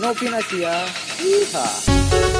No Pinasia. Yeehaw!